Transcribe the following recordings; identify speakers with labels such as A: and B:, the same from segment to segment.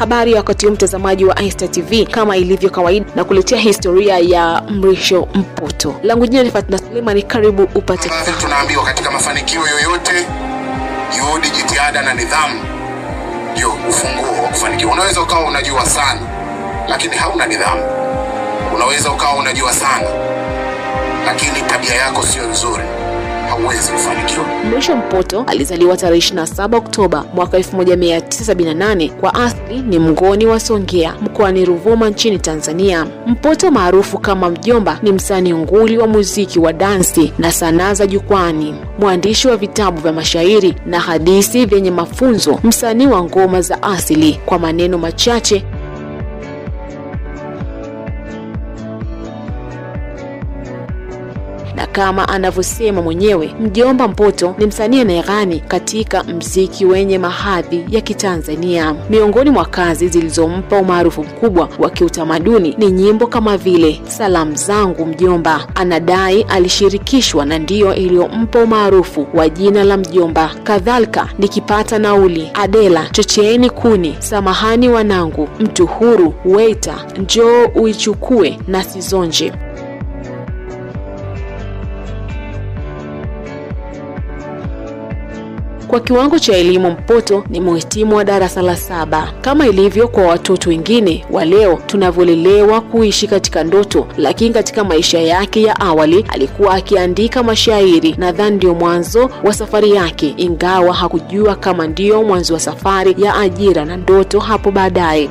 A: Habari ya wakati huu, mtazamaji wa Insta TV, kama ilivyo kawaida, na kuletea historia ya Mrisho Mpoto. Langu jina ni Fatna Suleiman, karibu upate
B: tunaambiwa katika mafanikio yoyote, juhudi, jitihada na nidhamu ndio ufunguo wa kufanikiwa. Unaweza ukawa unajua sana, lakini hauna nidhamu. Unaweza ukawa unajua sana, lakini tabia yako sio nzuri, hauwezi kufanikiwa.
A: Mrisho Mpoto alizaliwa tarehe 27 Oktoba mwaka 1978. Kwa asili ni mngoni wa Songea mkoani Ruvuma nchini Tanzania. Mpoto maarufu kama Mjomba ni msanii nguli wa muziki wa dansi na sanaa za jukwani, mwandishi wa vitabu vya mashairi na hadithi vyenye mafunzo, msanii wa ngoma za asili. Kwa maneno machache kama anavyosema mwenyewe Mjomba Mpoto ni msanii anayeghani katika mziki wenye mahadhi ya Kitanzania. Miongoni mwa kazi zilizompa umaarufu mkubwa wa kiutamaduni ni nyimbo kama vile Salamu zangu Mjomba, anadai alishirikishwa na ndiyo iliyompa umaarufu wa jina la Mjomba. Kadhalika nikipata nauli, Adela, chocheeni kuni, samahani wanangu, mtu huru, weita, njoo uichukue na sizonje. Kwa kiwango cha elimu, Mpoto ni muhitimu wa darasa la saba. Kama ilivyo kwa watoto wengine wa leo tunavyolelewa kuishi katika ndoto, lakini katika maisha yake ya awali alikuwa akiandika mashairi. Nadhani ndio mwanzo wa safari yake, ingawa hakujua kama ndiyo mwanzo wa safari ya ajira na ndoto hapo baadaye.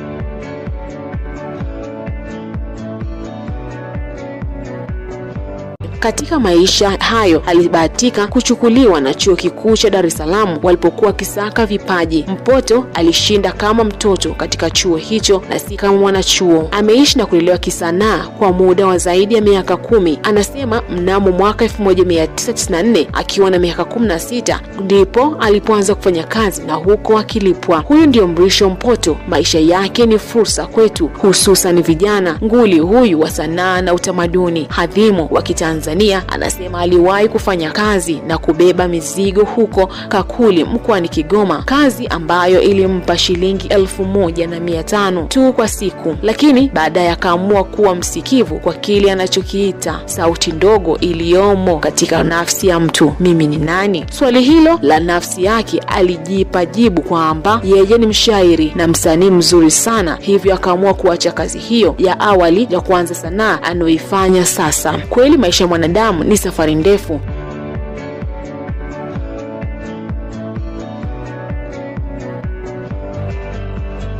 A: Katika maisha hayo alibahatika kuchukuliwa na chuo kikuu cha Dar es Salaam walipokuwa wakisaka vipaji. Mpoto alishinda kama mtoto katika chuo hicho na si kama mwanachuo. Ameishi na kulelewa kisanaa kwa muda wa zaidi ya miaka kumi. Anasema mnamo mwaka 1994 akiwa na miaka 16 ndipo alipoanza kufanya kazi na huko akilipwa. Huyu ndio Mrisho Mpoto. Maisha yake ni fursa kwetu, hususan vijana. Nguli huyu wa sanaa na utamaduni, hadhimu wa Kitanzania Tanzania anasema aliwahi kufanya kazi na kubeba mizigo huko Kakuli mkoani Kigoma, kazi ambayo ilimpa shilingi elfu moja na mia tano tu kwa siku, lakini baadaye akaamua kuwa msikivu kwa kile anachokiita sauti ndogo iliyomo katika nafsi ya mtu. Mimi ni nani? Swali hilo la nafsi yake alijipa jibu kwamba yeye ni mshairi na msanii mzuri sana, hivyo akaamua kuacha kazi hiyo ya awali ya kuanza sanaa anayoifanya sasa. Kweli maisha mwanadamu ni safari ndefu.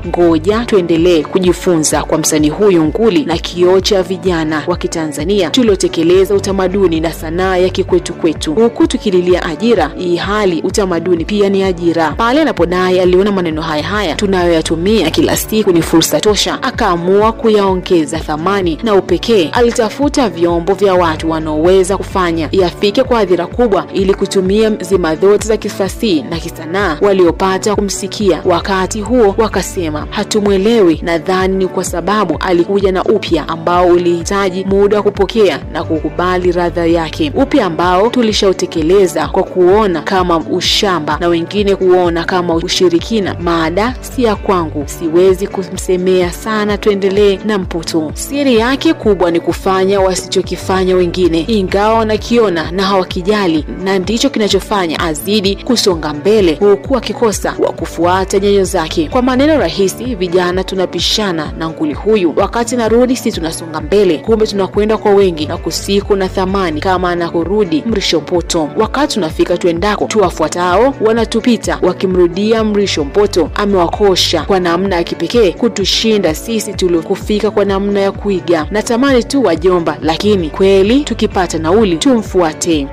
A: Ngoja tuendelee kujifunza kwa msanii huyu nguli na kioo cha vijana wa Kitanzania tuliotekeleza utamaduni na sanaa ya kikwetu kwetu, huku tukililia ajira, hii hali utamaduni pia ni ajira. Pale anapodai aliona maneno haya haya tunayoyatumia kila siku ni fursa tosha, akaamua kuyaongeza thamani na upekee. Alitafuta vyombo vya watu wanaoweza kufanya yafike kwa adhira kubwa, ili kutumia zima zote za kifasihi na kisanaa waliopata kumsikia wakati huo wakasema hatumwelewi. Nadhani ni kwa sababu alikuja na upya ambao ulihitaji muda wa kupokea na kukubali radha yake, upya ambao tulishautekeleza kwa kuona kama ushamba na wengine kuona kama ushirikina. Maada si ya kwangu, siwezi kumsemea sana. Tuendelee na Mputu. Siri yake kubwa ni kufanya wasichokifanya wengine, ingawa wanakiona na hawakijali, na ndicho kinachofanya azidi kusonga mbele, huku akikosa wa kufuata nyayo zake. Kwa maneno rahisi, vijana tunapishana na nguli huyu, wakati narudi si tunasonga mbele, kumbe tunakwenda kwa wengi na kusiku na thamani kama anakorudi Mrisho Mpoto. Wakati tunafika tuendako, tuwafuatao wanatupita wakimrudia Mrisho Mpoto amewakosha kwa namna ya kipekee kutushinda sisi tuliokufika kwa namna ya kuiga. Natamani tu wajomba, lakini kweli tukipata nauli tumfuate.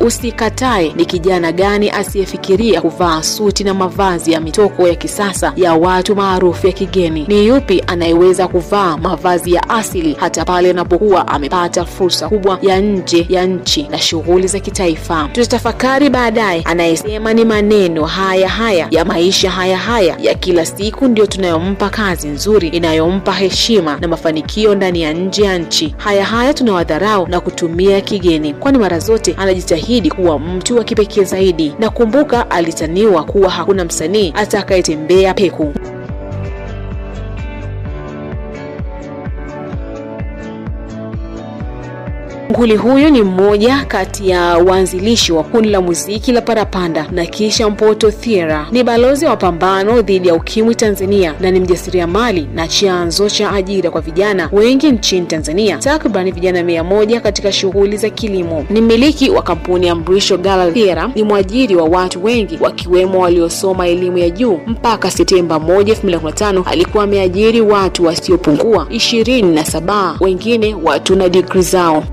A: Usikatae ni kijana gani asiyefikiria kuvaa suti na mavazi ya mitoko ya kisasa ya watu maarufu ya kigeni? Ni yupi anayeweza kuvaa mavazi ya asili hata pale anapokuwa amepata fursa kubwa ya nje ya nchi na shughuli za kitaifa? Tutatafakari baadaye. Anayesema ni maneno haya haya ya maisha haya haya ya kila siku ndiyo tunayompa kazi nzuri inayompa heshima na mafanikio ndani ya nje ya nchi. Haya haya tunawadharau na kutumia kigeni, kwani mara zote anajitahidi aliahidi kuwa mtu wa kipekee zaidi. na kumbuka, alitaniwa kuwa hakuna msanii atakayetembea peku. Nguli huyu ni mmoja kati ya waanzilishi wa kundi la muziki la Parapanda na kisha Mpoto thiera Ni balozi wa mapambano dhidi ya ukimwi Tanzania na ni mjasiriamali na chanzo cha ajira kwa vijana wengi nchini Tanzania, takriban vijana mia moja katika shughuli za kilimo. Ni mmiliki wa kampuni ya Mrisho Gala Thiera Ni mwajiri wa watu wengi wakiwemo waliosoma elimu ya juu. Mpaka Septemba 1, 2015 alikuwa ameajiri watu wasiopungua ishirini na saba, wengine watu na digri zao.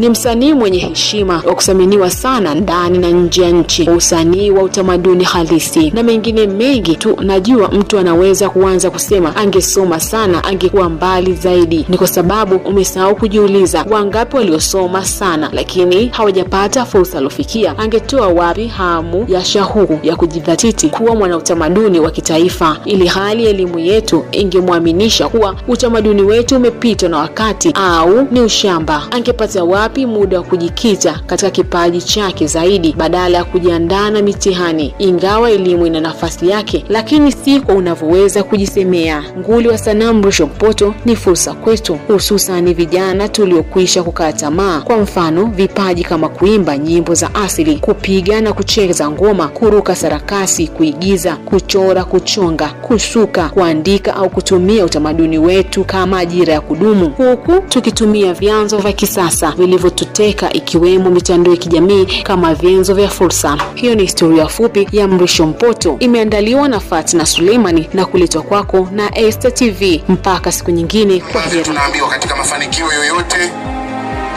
A: Ni msanii mwenye heshima wa kusaminiwa sana ndani na nje ya nchi, usanii wa utamaduni halisi na mengine mengi tu. Najua mtu anaweza kuanza kusema angesoma sana angekuwa mbali zaidi. Ni kwa sababu umesahau kujiuliza, wangapi waliosoma sana lakini hawajapata fursa aliofikia? Angetoa wapi hamu ya shahuku ya kujidhatiti kuwa mwanautamaduni wa kitaifa, ili hali elimu yetu ingemwaminisha kuwa utamaduni wetu umepitwa na wakati au ni ushamba? Angepata wapi muda wa kujikita katika kipaji chake zaidi badala ya kujiandaa na mitihani? Ingawa elimu ina nafasi yake, lakini si kwa unavyoweza kujisemea. Nguli wa sanaa Mrisho Mpoto ni fursa kwetu, hususan vijana tuliokwisha kukaa tamaa. Kwa mfano, vipaji kama kuimba nyimbo za asili, kupiga na kucheza ngoma, kuruka sarakasi, kuigiza, kuchora, kuchonga, kusuka, kuandika au kutumia utamaduni wetu kama ajira ya kudumu, huku tukitumia vyanzo vya kisasa vilivyotuteka ikiwemo mitandao ya kijamii kama vyanzo vya fursa. Hiyo ni historia fupi ya Mrisho Mpoto, imeandaliwa na Fatna Suleimani na kuletwa kwako na Esta TV. Mpaka siku nyingine, kwa heri.
B: tunaambiwa katika mafanikio yoyote,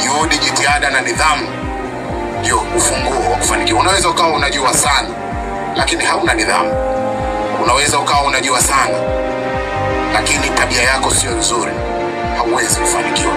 B: juhudi, jitihada na nidhamu ndio ufunguo wa kufanikiwa. Unaweza ukawa unajua sana, lakini hauna nidhamu. Unaweza ukawa unajua sana, lakini tabia yako sio nzuri, hauwezi kufanikiwa.